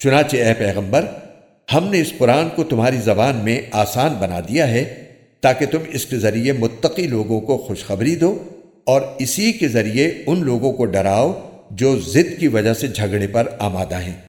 چنانچہ اے پیغمبر، ہم نے اس قرآن کو تمہاری زبان میں آسان بنا دیا ہے تاکہ تم اس کے ذریعے متقی لوگوں کو خوشخبری دو اور اسی کے ذریعے ان لوگوں کو ڈراؤ جو ضد کی وجہ سے جھگڑے پر آمادہ ہیں۔